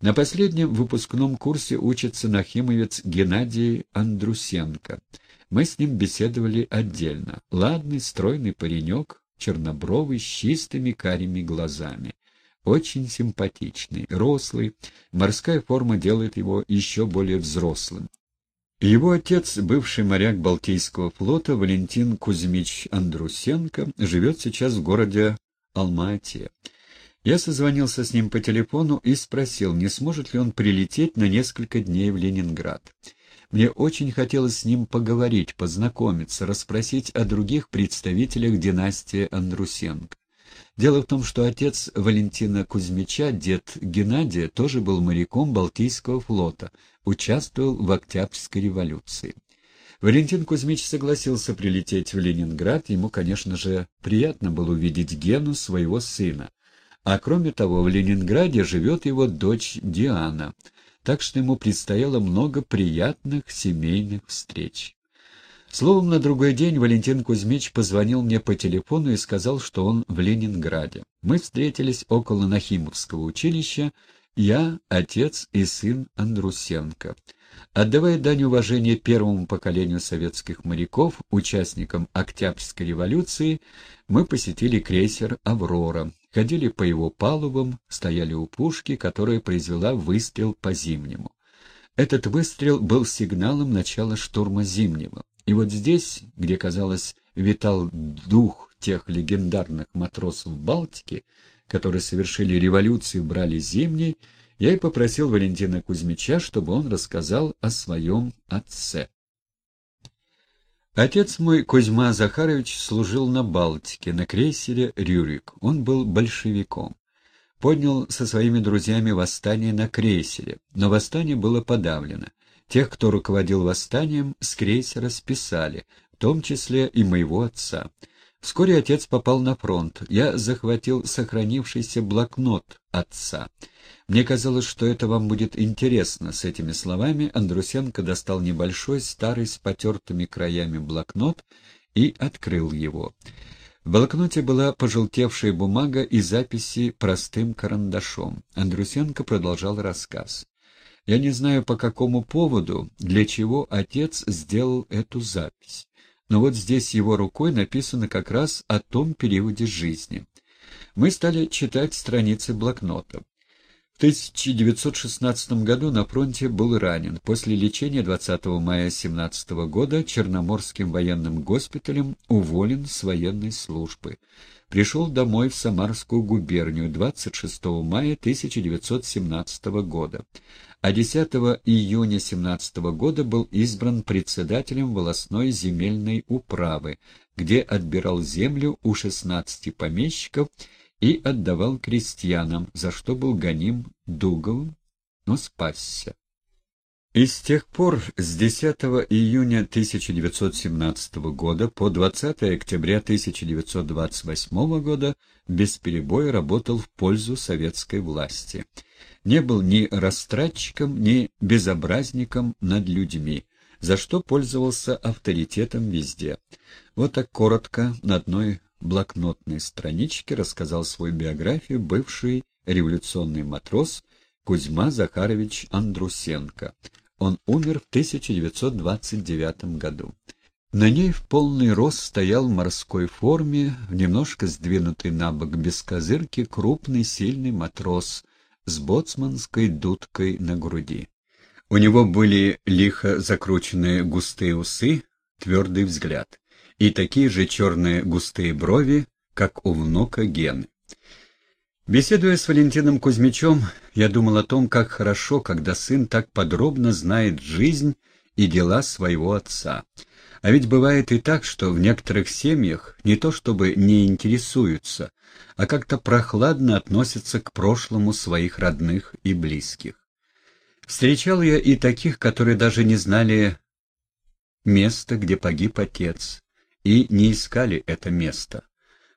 На последнем выпускном курсе учится нахимовец Геннадий Андрусенко. Мы с ним беседовали отдельно. Ладный, стройный паренек, чернобровый, с чистыми карими глазами. Очень симпатичный, рослый, морская форма делает его еще более взрослым. Его отец, бывший моряк Балтийского флота Валентин Кузьмич Андрусенко, живет сейчас в городе Алма-Ате. Я созвонился с ним по телефону и спросил, не сможет ли он прилететь на несколько дней в Ленинград. Мне очень хотелось с ним поговорить, познакомиться, расспросить о других представителях династии Андрусенко. Дело в том, что отец Валентина Кузьмича, дед Геннадия, тоже был моряком Балтийского флота, участвовал в Октябрьской революции. Валентин Кузьмич согласился прилететь в Ленинград, ему, конечно же, приятно было увидеть Гену, своего сына. А кроме того, в Ленинграде живет его дочь Диана — так что ему предстояло много приятных семейных встреч. Словом, на другой день Валентин Кузьмич позвонил мне по телефону и сказал, что он в Ленинграде. Мы встретились около Нахимовского училища, я, отец и сын Андрусенко. Отдавая дань уважения первому поколению советских моряков, участникам Октябрьской революции, мы посетили крейсер «Аврора», ходили по его палубам, стояли у пушки, которая произвела выстрел по зимнему. Этот выстрел был сигналом начала штурма зимнего. И вот здесь, где, казалось, витал дух тех легендарных матросов Балтики, которые совершили революцию и брали зимний, я и попросил Валентина Кузьмича, чтобы он рассказал о своем отце. Отец мой, Кузьма Захарович, служил на Балтике, на крейсере «Рюрик». Он был большевиком. Поднял со своими друзьями восстание на крейсере, но восстание было подавлено. Тех, кто руководил восстанием, с крейсера списали, в том числе и моего отца. Вскоре отец попал на фронт. Я захватил сохранившийся блокнот отца. Мне казалось, что это вам будет интересно. С этими словами Андрусенко достал небольшой, старый, с потертыми краями блокнот и открыл его. В блокноте была пожелтевшая бумага и записи простым карандашом. Андрусенко продолжал рассказ. Я не знаю, по какому поводу, для чего отец сделал эту запись но вот здесь его рукой написано как раз о том периоде жизни. Мы стали читать страницы блокнота. В 1916 году на фронте был ранен. После лечения 20 мая 17 года Черноморским военным госпиталем уволен с военной службы. Пришел домой в Самарскую губернию 26 мая 1917 года а 10 июня 17 года был избран председателем волосной земельной управы, где отбирал землю у 16 помещиков и отдавал крестьянам, за что был гоним Дуговым, но спасся. И с тех пор, с 10 июня 1917 года по 20 октября 1928 года без перебоя работал в пользу советской власти. Не был ни растратчиком, ни безобразником над людьми, за что пользовался авторитетом везде. Вот так коротко на одной блокнотной страничке рассказал свою биографию бывший революционный матрос Кузьма Захарович Андрусенко, он умер в 1929 году. На ней в полный рост стоял в морской форме, в немножко сдвинутый на бок без козырки, крупный сильный матрос с боцманской дудкой на груди. У него были лихо закрученные густые усы, твердый взгляд и такие же черные густые брови, как у внука Гены. Беседуя с Валентином Кузьмичем, я думал о том, как хорошо, когда сын так подробно знает жизнь и дела своего отца. А ведь бывает и так, что в некоторых семьях не то чтобы не интересуются, а как-то прохладно относятся к прошлому своих родных и близких. Встречал я и таких, которые даже не знали места, где погиб отец, и не искали это место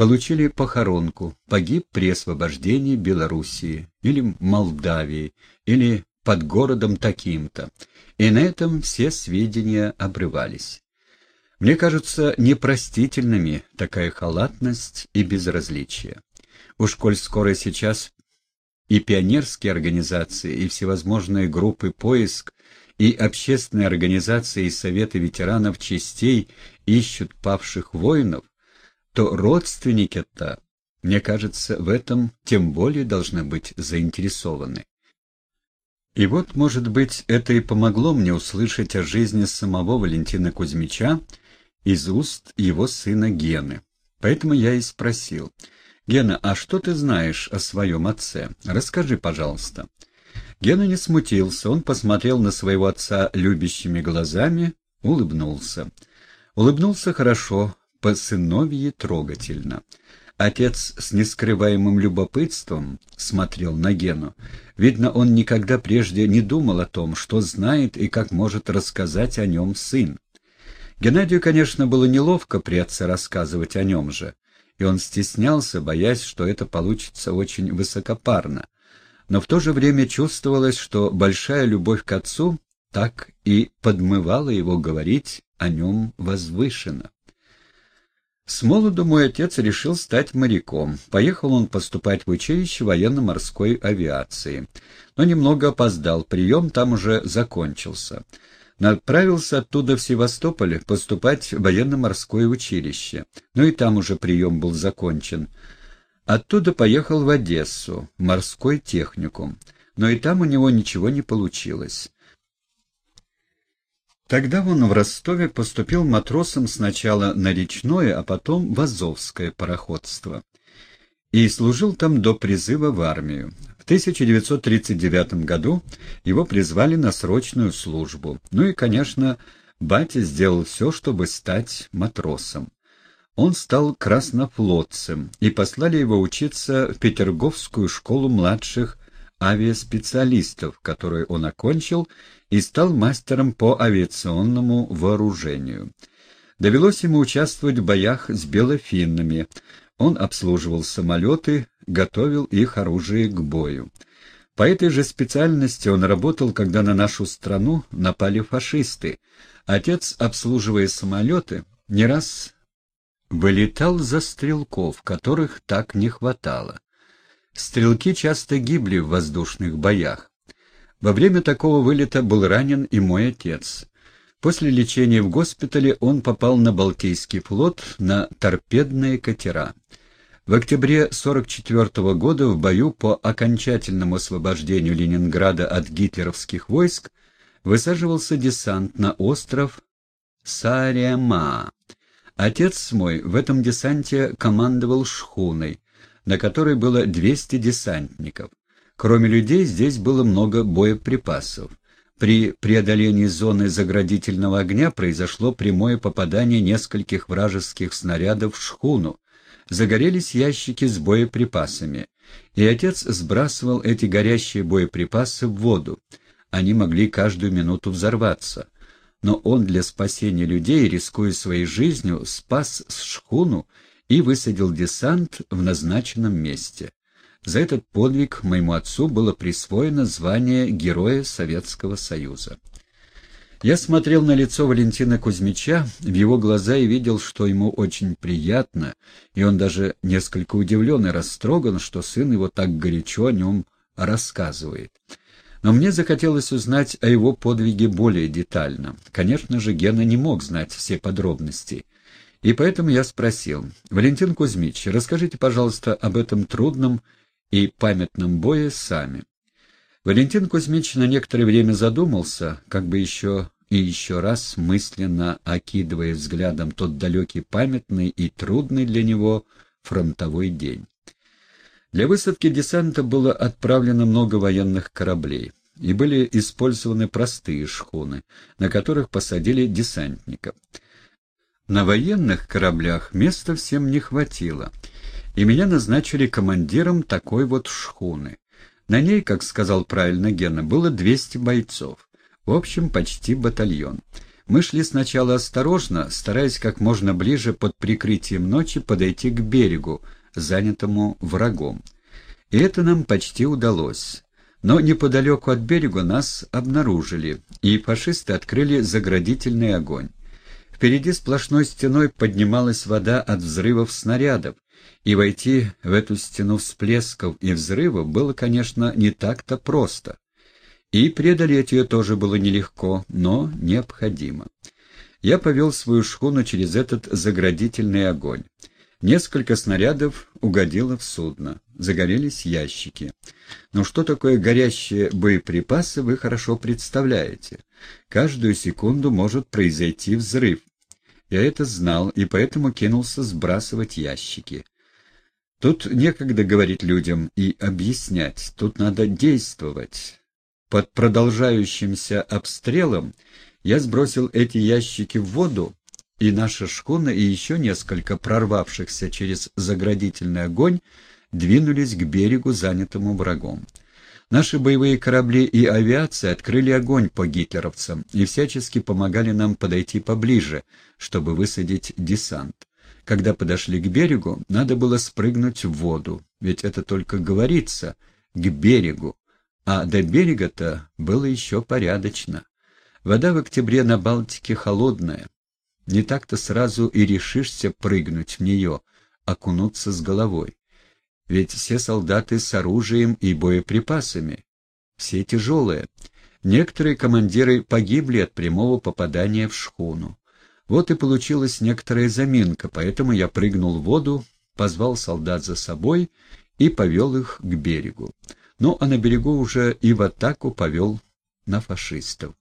получили похоронку, погиб при освобождении Белоруссии или Молдавии или под городом таким-то, и на этом все сведения обрывались. Мне кажется непростительными такая халатность и безразличие. Уж коль скоро сейчас и пионерские организации, и всевозможные группы поиск, и общественные организации и советы ветеранов частей ищут павших воинов, то родственники-то, мне кажется, в этом тем более должны быть заинтересованы. И вот, может быть, это и помогло мне услышать о жизни самого Валентина Кузьмича из уст его сына Гены. Поэтому я и спросил, «Гена, а что ты знаешь о своем отце? Расскажи, пожалуйста». Гена не смутился, он посмотрел на своего отца любящими глазами, улыбнулся. Улыбнулся хорошо, по-сыновье трогательно. Отец с нескрываемым любопытством смотрел на Гену. Видно, он никогда прежде не думал о том, что знает и как может рассказать о нем сын. Геннадию, конечно, было неловко отце рассказывать о нем же, и он стеснялся, боясь, что это получится очень высокопарно. Но в то же время чувствовалось, что большая любовь к отцу так и подмывала его говорить о нем возвышенно. С молоду мой отец решил стать моряком. Поехал он поступать в училище военно-морской авиации. Но немного опоздал, прием там уже закончился. Отправился оттуда в Севастополь поступать в военно-морское училище. Ну и там уже прием был закончен. Оттуда поехал в Одессу, морской техникум. Но и там у него ничего не получилось. Тогда он в Ростове поступил матросом сначала на речное, а потом в Азовское пароходство. И служил там до призыва в армию. В 1939 году его призвали на срочную службу. Ну и, конечно, батя сделал все, чтобы стать матросом. Он стал краснофлотцем, и послали его учиться в Петерговскую школу младших авиаспециалистов, которую он окончил и стал мастером по авиационному вооружению. Довелось ему участвовать в боях с белофиннами. Он обслуживал самолеты, готовил их оружие к бою. По этой же специальности он работал, когда на нашу страну напали фашисты. Отец, обслуживая самолеты, не раз вылетал за стрелков, которых так не хватало. Стрелки часто гибли в воздушных боях. Во время такого вылета был ранен и мой отец. После лечения в госпитале он попал на Балтийский флот на торпедные катера. В октябре 1944 года в бою по окончательному освобождению Ленинграда от гитлеровских войск высаживался десант на остров Сарема. Отец мой в этом десанте командовал шхуной, на которой было 200 десантников. Кроме людей здесь было много боеприпасов. При преодолении зоны заградительного огня произошло прямое попадание нескольких вражеских снарядов в шхуну. Загорелись ящики с боеприпасами, и отец сбрасывал эти горящие боеприпасы в воду. Они могли каждую минуту взорваться. Но он для спасения людей, рискуя своей жизнью, спас шхуну и высадил десант в назначенном месте. За этот подвиг моему отцу было присвоено звание Героя Советского Союза. Я смотрел на лицо Валентина Кузьмича, в его глаза и видел, что ему очень приятно, и он даже несколько удивлен и растроган, что сын его так горячо о нем рассказывает. Но мне захотелось узнать о его подвиге более детально. Конечно же, Гена не мог знать все подробности — и поэтому я спросил, «Валентин Кузьмич, расскажите, пожалуйста, об этом трудном и памятном бое сами». Валентин Кузьмич на некоторое время задумался, как бы еще и еще раз мысленно окидывая взглядом тот далекий памятный и трудный для него фронтовой день. Для высадки десанта было отправлено много военных кораблей, и были использованы простые шхуны, на которых посадили десантников. На военных кораблях места всем не хватило, и меня назначили командиром такой вот шхуны. На ней, как сказал правильно Гена, было 200 бойцов. В общем, почти батальон. Мы шли сначала осторожно, стараясь как можно ближе под прикрытием ночи подойти к берегу, занятому врагом. И это нам почти удалось. Но неподалеку от берега нас обнаружили, и фашисты открыли заградительный огонь. Впереди сплошной стеной поднималась вода от взрывов снарядов, И войти в эту стену всплесков и взрывов было, конечно, не так-то просто. И преодолеть ее тоже было нелегко, но необходимо. Я повел свою шхуну через этот заградительный огонь. Несколько снарядов угодило в судно. Загорелись ящики. Но что такое горящие боеприпасы, вы хорошо представляете. Каждую секунду может произойти взрыв. Я это знал и поэтому кинулся сбрасывать ящики. Тут некогда говорить людям и объяснять, тут надо действовать. Под продолжающимся обстрелом я сбросил эти ящики в воду и наша шхуна и еще несколько прорвавшихся через заградительный огонь двинулись к берегу, занятому врагом. Наши боевые корабли и авиация открыли огонь по гитлеровцам и всячески помогали нам подойти поближе, чтобы высадить десант. Когда подошли к берегу, надо было спрыгнуть в воду, ведь это только говорится «к берегу», а до берега-то было еще порядочно. Вода в октябре на Балтике холодная, не так-то сразу и решишься прыгнуть в нее, окунуться с головой. Ведь все солдаты с оружием и боеприпасами. Все тяжелые. Некоторые командиры погибли от прямого попадания в шхуну. Вот и получилась некоторая заминка, поэтому я прыгнул в воду, позвал солдат за собой и повел их к берегу. Ну, а на берегу уже и в атаку повел на фашистов.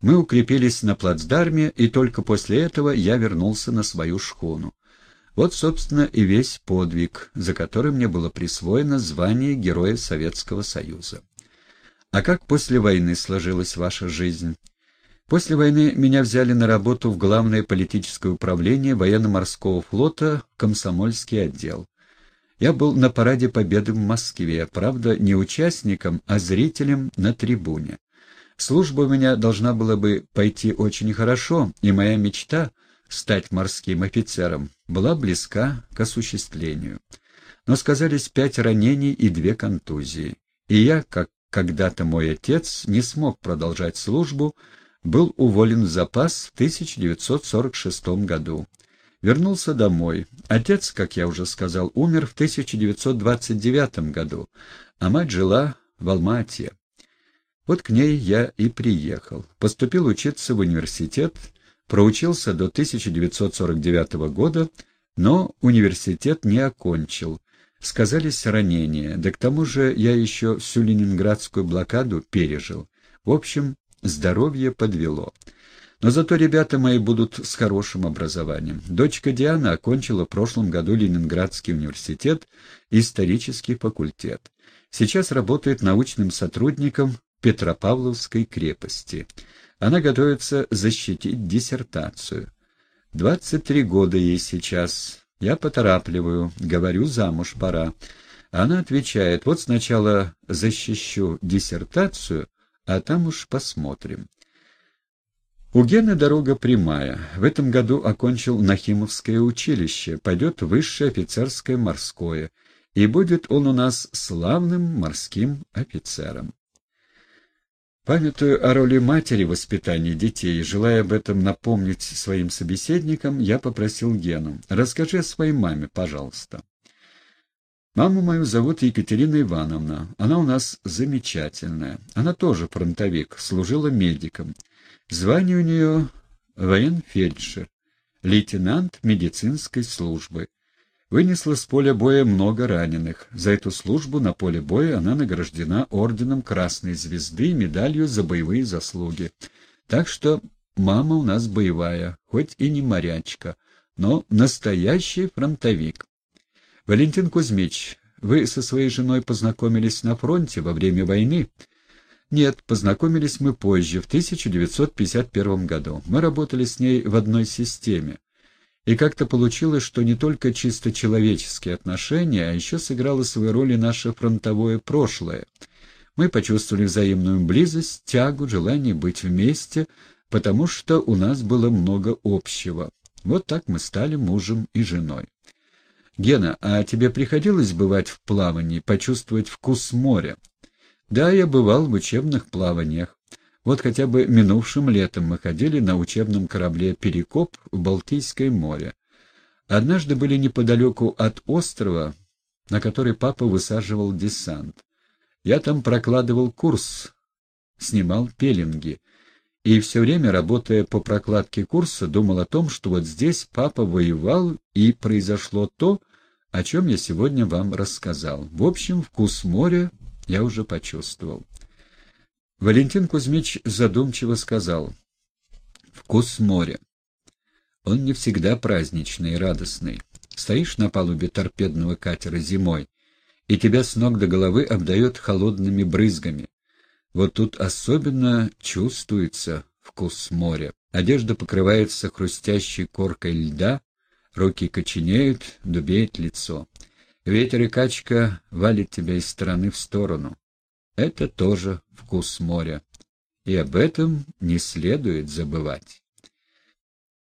Мы укрепились на плацдарме, и только после этого я вернулся на свою шхуну. Вот, собственно, и весь подвиг, за который мне было присвоено звание Героя Советского Союза. А как после войны сложилась ваша жизнь? После войны меня взяли на работу в Главное политическое управление военно-морского флота Комсомольский отдел. Я был на параде Победы в Москве, правда, не участником, а зрителем на трибуне. Служба у меня должна была бы пойти очень хорошо, и моя мечта — стать морским офицером — была близка к осуществлению. Но сказались пять ранений и две контузии. И я, как когда-то мой отец, не смог продолжать службу, был уволен в запас в 1946 году. Вернулся домой. Отец, как я уже сказал, умер в 1929 году, а мать жила в Алмате. Вот к ней я и приехал. Поступил учиться в университет, проучился до 1949 года, но университет не окончил. Сказались ранения, да к тому же я еще всю ленинградскую блокаду пережил. В общем, здоровье подвело. Но зато ребята мои будут с хорошим образованием. Дочка Диана окончила в прошлом году Ленинградский университет, исторический факультет. Сейчас работает научным сотрудником Петропавловской крепости. Она готовится защитить диссертацию. Двадцать три года ей сейчас. Я поторапливаю, говорю, замуж пора. Она отвечает, вот сначала защищу диссертацию, а там уж посмотрим. У Гены дорога прямая. В этом году окончил Нахимовское училище, пойдет высшее офицерское морское, и будет он у нас славным морским офицером. Памятуя о роли матери в воспитании детей, желая об этом напомнить своим собеседникам, я попросил Гену, расскажи о своей маме, пожалуйста. Маму мою зовут Екатерина Ивановна. Она у нас замечательная. Она тоже фронтовик, служила медиком. Звание у нее военфельдшер, лейтенант медицинской службы. Вынесла с поля боя много раненых. За эту службу на поле боя она награждена орденом Красной Звезды и медалью за боевые заслуги. Так что мама у нас боевая, хоть и не морячка, но настоящий фронтовик. Валентин Кузьмич, вы со своей женой познакомились на фронте во время войны? Нет, познакомились мы позже, в 1951 году. Мы работали с ней в одной системе. И как-то получилось, что не только чисто человеческие отношения, а еще сыграло свою роль и наше фронтовое прошлое. Мы почувствовали взаимную близость, тягу, желание быть вместе, потому что у нас было много общего. Вот так мы стали мужем и женой. Гена, а тебе приходилось бывать в плавании, почувствовать вкус моря? Да, я бывал в учебных плаваниях. Вот хотя бы минувшим летом мы ходили на учебном корабле «Перекоп» в Балтийское море. Однажды были неподалеку от острова, на который папа высаживал десант. Я там прокладывал курс, снимал пеленги, и все время, работая по прокладке курса, думал о том, что вот здесь папа воевал, и произошло то, о чем я сегодня вам рассказал. В общем, вкус моря я уже почувствовал. Валентин Кузьмич задумчиво сказал. «Вкус моря. Он не всегда праздничный и радостный. Стоишь на палубе торпедного катера зимой, и тебя с ног до головы обдает холодными брызгами. Вот тут особенно чувствуется вкус моря. Одежда покрывается хрустящей коркой льда, руки коченеют, дубеет лицо. Ветер и качка валит тебя из стороны в сторону. Это тоже вкус моря, и об этом не следует забывать.